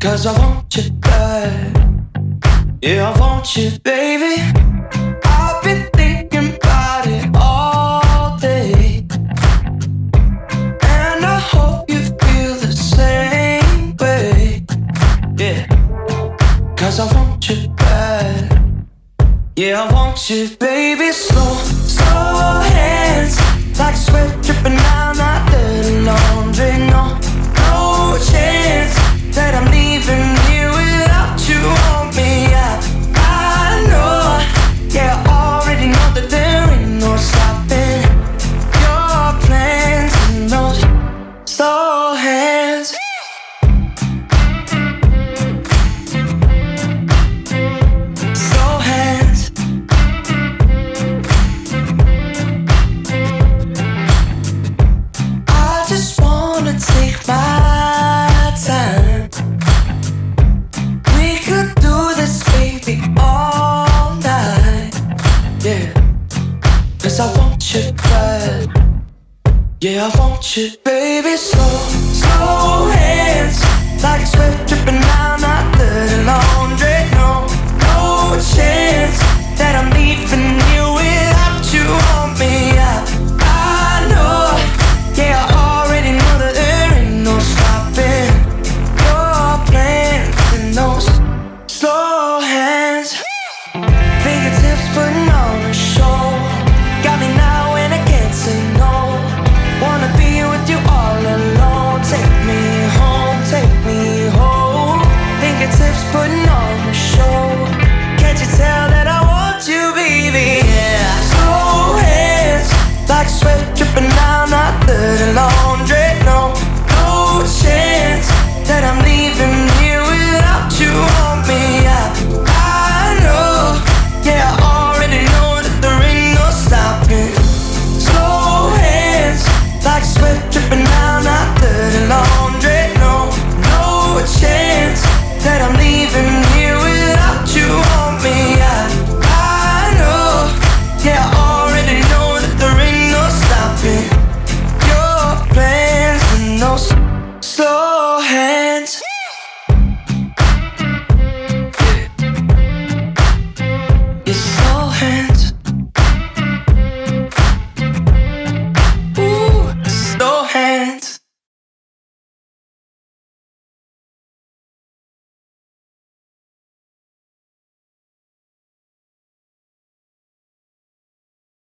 Cause I want you bad. Yeah, I want you, baby. I've been thinking about it all day. And I hope you feel the same way. Yeah. Cause I want you bad. Yeah, I want you, baby. Slow, slow I want you bad. Yeah, I want you, baby, slow, slow. sweat.